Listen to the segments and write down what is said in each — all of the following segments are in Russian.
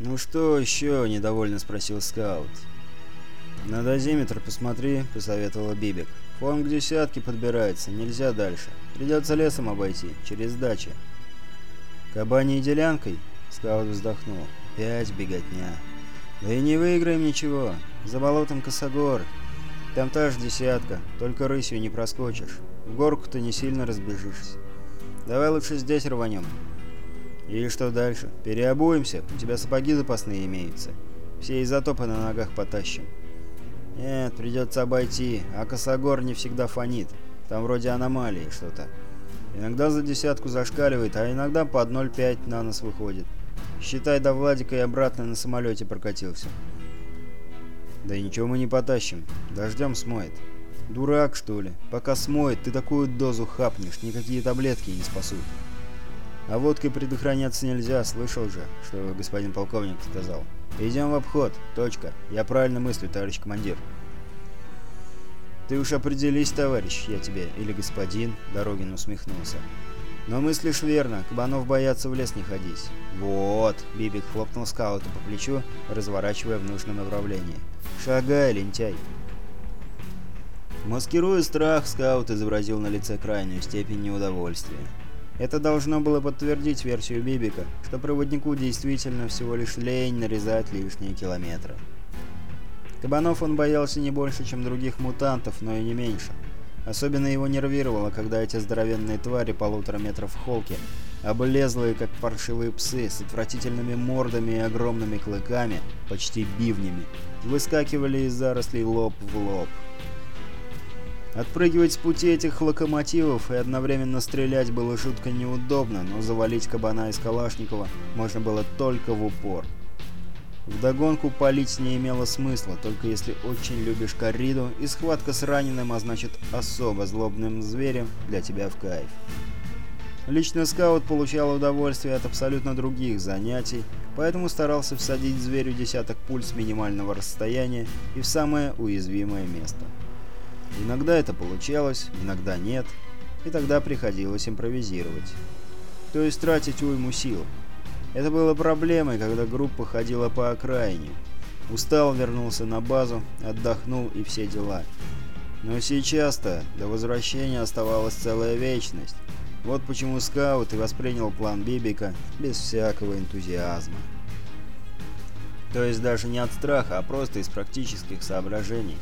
«Ну что еще?» – недовольно спросил скаут. «На дозиметр посмотри», – посоветовала Бибик. «Фон к десятке подбирается, нельзя дальше. Придется лесом обойти, через дачи». «Кабаней делянкой?» – скаут вздохнул. «Пять беготня. Да и не выиграем ничего. За болотом косогор. Там та же десятка, только рысью не проскочишь. В горку ты не сильно разбежишься. Давай лучше здесь рванем. Или что дальше? Переобуемся, у тебя сапоги запасные имеются. Все изотопы на ногах потащим. Нет, придется обойти, а Косогор не всегда фонит. Там вроде аномалии что-то. Иногда за десятку зашкаливает, а иногда по 0,5 на нас выходит. Считай, до Владика и обратно на самолете прокатился. Да и ничего мы не потащим. Дождем смоет. Дурак, что ли? Пока смоет, ты такую дозу хапнешь, никакие таблетки не спасут. А водкой предохраняться нельзя, слышал же, что господин полковник сказал. Идем в обход, точка. Я правильно мыслю, товарищ командир. Ты уж определись, товарищ, я тебе, или господин, Дорогин усмехнулся. Но мыслишь верно, кабанов боятся в лес не ходить. Вот, Бибик хлопнул скаута по плечу, разворачивая в нужном направлении. Шагай, лентяй. Маскируя страх, скаут изобразил на лице крайнюю степень неудовольствия. Это должно было подтвердить версию Бибика, что проводнику действительно всего лишь лень нарезать лишние километры. Кабанов он боялся не больше, чем других мутантов, но и не меньше. Особенно его нервировало, когда эти здоровенные твари полутора метров в холке, облезлые как паршивые псы, с отвратительными мордами и огромными клыками, почти бивнями, выскакивали из зарослей лоб в лоб. Отпрыгивать с пути этих локомотивов и одновременно стрелять было жутко неудобно, но завалить кабана из Калашникова можно было только в упор. Вдогонку палить не имело смысла, только если очень любишь корриду, и схватка с раненым, а значит особо злобным зверем, для тебя в кайф. Лично скаут получал удовольствие от абсолютно других занятий, поэтому старался всадить зверю десяток пуль с минимального расстояния и в самое уязвимое место. Иногда это получалось, иногда нет, и тогда приходилось импровизировать. То есть тратить уйму сил. Это было проблемой, когда группа ходила по окраине. Устал, вернулся на базу, отдохнул и все дела. Но сейчас-то до возвращения оставалась целая вечность. Вот почему скаут и воспринял план Бибика без всякого энтузиазма. То есть даже не от страха, а просто из практических соображений.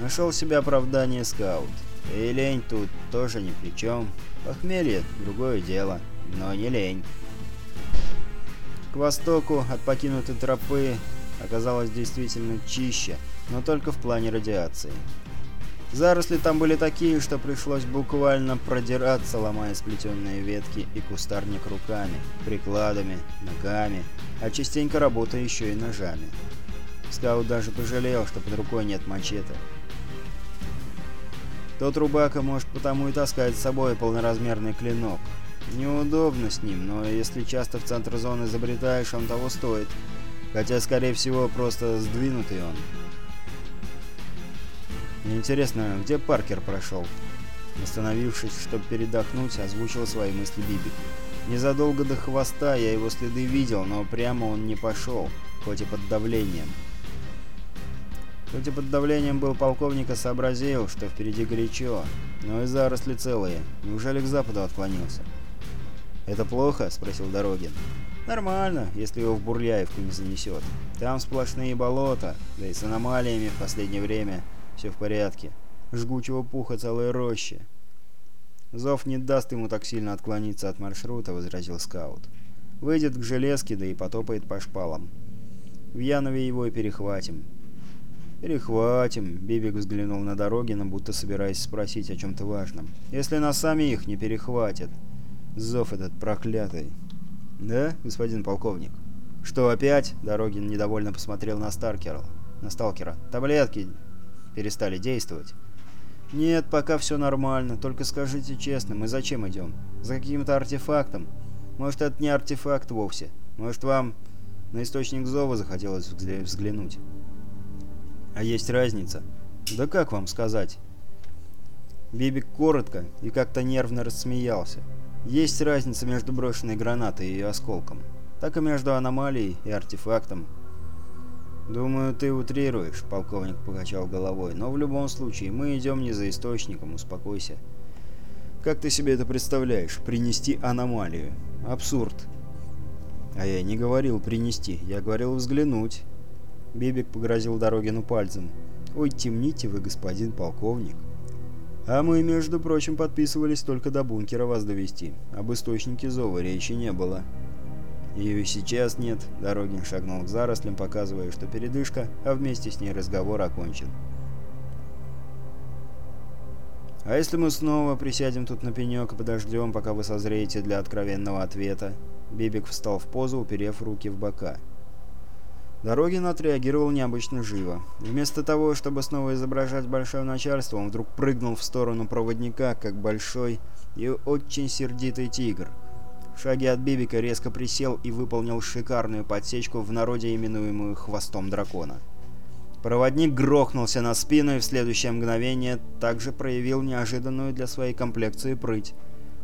Нашел себе оправдание скаут. И лень тут тоже ни при чем. Похмелье — другое дело, но не лень. К востоку от покинутой тропы оказалось действительно чище, но только в плане радиации. Заросли там были такие, что пришлось буквально продираться, ломая сплетенные ветки и кустарник руками, прикладами, ногами, а частенько работая еще и ножами. Скаут даже пожалел, что под рукой нет мачете. Тот рубака может потому и таскать с собой полноразмерный клинок. Неудобно с ним, но если часто в центр зоны забретаешь, он того стоит. Хотя, скорее всего, просто сдвинутый он. Интересно, где Паркер прошел? Остановившись, чтобы передохнуть, озвучил свои мысли Бибик. Незадолго до хвоста я его следы видел, но прямо он не пошел, хоть и под давлением. Хоть и под давлением был полковника, сообразил, что впереди горячо, но и заросли целые. Неужели к западу отклонился? «Это плохо?» — спросил Дорогин. «Нормально, если его в Бурляевку не занесет. Там сплошные болота, да и с аномалиями в последнее время все в порядке. Жгучего пуха целые рощи». «Зов не даст ему так сильно отклониться от маршрута», — возразил скаут. «Выйдет к железке, да и потопает по шпалам. В Янове его и перехватим. «Перехватим», — Бибик взглянул на Дорогина, будто собираясь спросить о чем-то важном. «Если нас сами их не перехватят. Зов этот проклятый». «Да, господин полковник?» «Что опять?» — Дорогин недовольно посмотрел на Старкера. «На Сталкера. Таблетки перестали действовать». «Нет, пока все нормально. Только скажите честно, мы зачем идем? За каким-то артефактом? Может, это не артефакт вовсе? Может, вам на источник зова захотелось взглянуть?» А есть разница. Да как вам сказать? Бибик коротко и как-то нервно рассмеялся. Есть разница между брошенной гранатой и осколком. так и между аномалией и артефактом. «Думаю, ты утрируешь», — полковник покачал головой. «Но в любом случае, мы идем не за источником, успокойся». «Как ты себе это представляешь? Принести аномалию? Абсурд». «А я не говорил принести, я говорил взглянуть». Бибик погрозил Дорогину пальцем. «Ой, темните вы, господин полковник». «А мы, между прочим, подписывались только до бункера вас довести. Об источнике зова речи не было». Ее и сейчас нет. Дорогин шагнул к зарослям, показывая, что передышка, а вместе с ней разговор окончен. «А если мы снова присядем тут на пенек и подождем, пока вы созреете для откровенного ответа?» Бибик встал в позу, уперев руки в бока. Дорогин отреагировал необычно живо. Вместо того, чтобы снова изображать большое начальство, он вдруг прыгнул в сторону проводника, как большой и очень сердитый тигр — в шаге от Бибика резко присел и выполнил шикарную подсечку в народе именуемую «хвостом дракона». Проводник грохнулся на спину и в следующее мгновение также проявил неожиданную для своей комплекции прыть.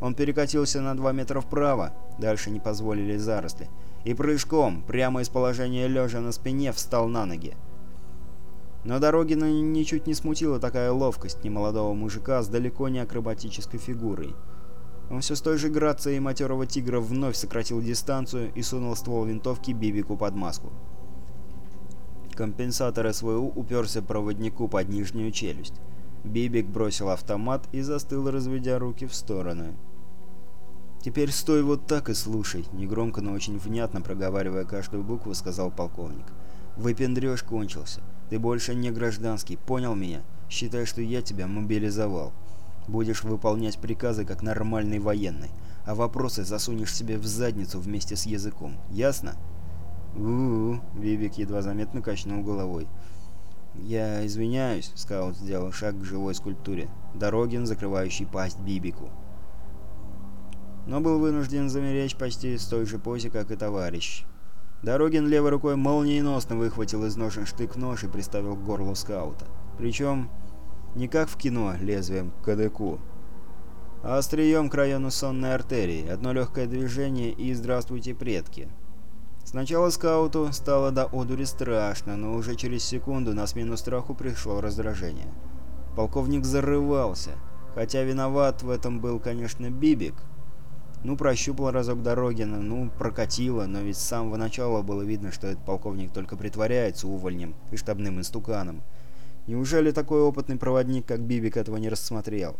Он перекатился на 2 метра вправо, дальше не позволили заросли, и прыжком, прямо из положения лежа на спине, встал на ноги. Но Дорогина ничуть не смутила такая ловкость немолодого мужика с далеко не акробатической фигурой. Он все с той же грацией матерого тигра вновь сократил дистанцию и сунул ствол винтовки Бибику под маску. Компенсатор СВУ уперся проводнику под нижнюю челюсть. Бибик бросил автомат и застыл, разведя руки в стороны. «Теперь стой вот так и слушай», — негромко, но очень внятно проговаривая каждую букву, сказал полковник. «Выпендрёж кончился. Ты больше не гражданский, понял меня? Считай, что я тебя мобилизовал. Будешь выполнять приказы как нормальный военный, а вопросы засунешь себе в задницу вместе с языком. Ясно? У-у-у, Вивик едва заметно качнул головой. «Я извиняюсь», — скаут сделал шаг к живой скульптуре. Дорогин, закрывающий пасть Бибику. Но был вынужден замереть почти с той же позе, как и товарищ. Дорогин левой рукой молниеносно выхватил из ножен штык-нож и приставил к горлу скаута. Причем не как в кино, лезвием к кадыку, а острием к району сонной артерии. Одно легкое движение и «Здравствуйте, предки». Сначала скауту стало до одури страшно, но уже через секунду на смену страху пришло раздражение. Полковник зарывался, хотя виноват в этом был, конечно, Бибик. Ну, прощупал разок Дорогина, ну, прокатило, но ведь с самого начала было видно, что этот полковник только притворяется увольнем и штабным инстуканом. Неужели такой опытный проводник, как Бибик, этого не рассмотрел?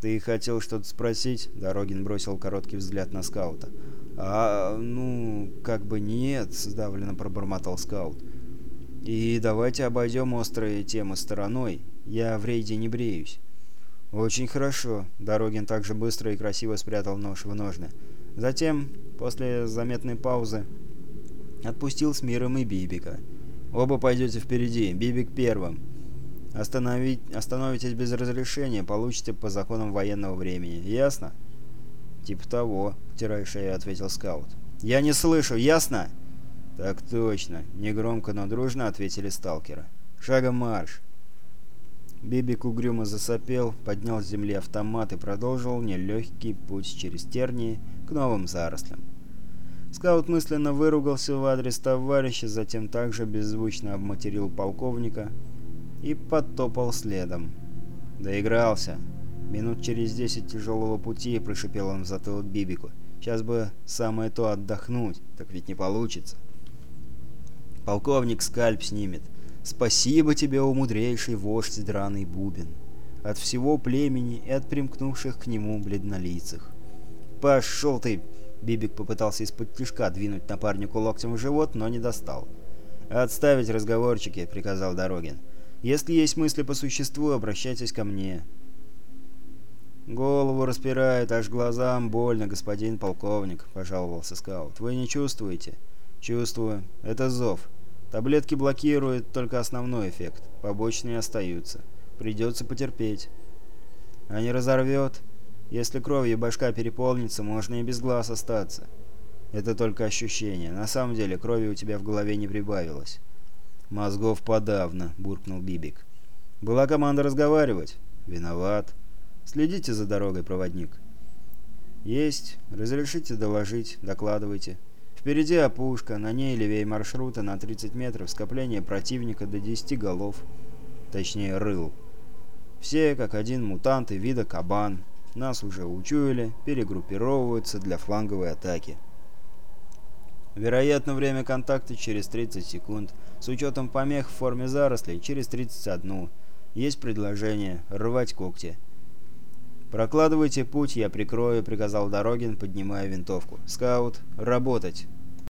«Ты хотел что-то спросить?» — Дорогин бросил короткий взгляд на скаута. «А, ну, как бы нет», — сдавленно пробормотал скаут. «И давайте обойдем острые темы стороной. Я в рейде не бреюсь». «Очень хорошо», — Дорогин также быстро и красиво спрятал нож в ножны. Затем, после заметной паузы, отпустил с миром и Бибика. Оба пойдете впереди, Бибик первым. Остановить, остановитесь без разрешения, получите по законам военного времени. Ясно? Типа того, потирая шею, ответил скаут. Я не слышу, ясно? Так точно, негромко, но дружно ответили сталкеры. Шагом марш. Бибик угрюмо засопел, поднял с земли автомат и продолжил нелегкий путь через тернии к новым зарослям. Скаут мысленно выругался в адрес товарища, затем также беззвучно обматерил полковника и подтопал следом. Доигрался. Минут через десять тяжелого пути прошипел он в затылок Бибику. Сейчас бы самое то отдохнуть, так ведь не получится. Полковник скальп снимет. Спасибо тебе, о мудрейший вождь драный бубен. От всего племени и от примкнувших к нему бледнолицых. Пошел ты, Бибик попытался из-под тишка двинуть напарнику локтем в живот, но не достал. «Отставить разговорчики», — приказал Дорогин. «Если есть мысли по существу, обращайтесь ко мне». «Голову распирает, аж глазам больно, господин полковник», — пожаловался скаут. «Вы не чувствуете?» «Чувствую. Это зов. Таблетки блокируют только основной эффект. Побочные остаются. Придется потерпеть». «А не разорвет?» Если кровью башка переполнится, можно и без глаз остаться. Это только ощущение. На самом деле крови у тебя в голове не прибавилось. Мозгов подавно, буркнул Бибик. Была команда разговаривать? Виноват. Следите за дорогой, проводник. Есть. Разрешите доложить, докладывайте. Впереди опушка, на ней левее маршрута на 30 метров скопление противника до 10 голов, точнее рыл. Все, как один, мутанты вида кабан. Нас уже учуяли, перегруппировываются для фланговой атаки. Вероятно, время контакта через 30 секунд. С учетом помех в форме зарослей через 31. Есть предложение рвать когти. «Прокладывайте путь, я прикрою», — приказал Дорогин, поднимая винтовку. «Скаут, работать!»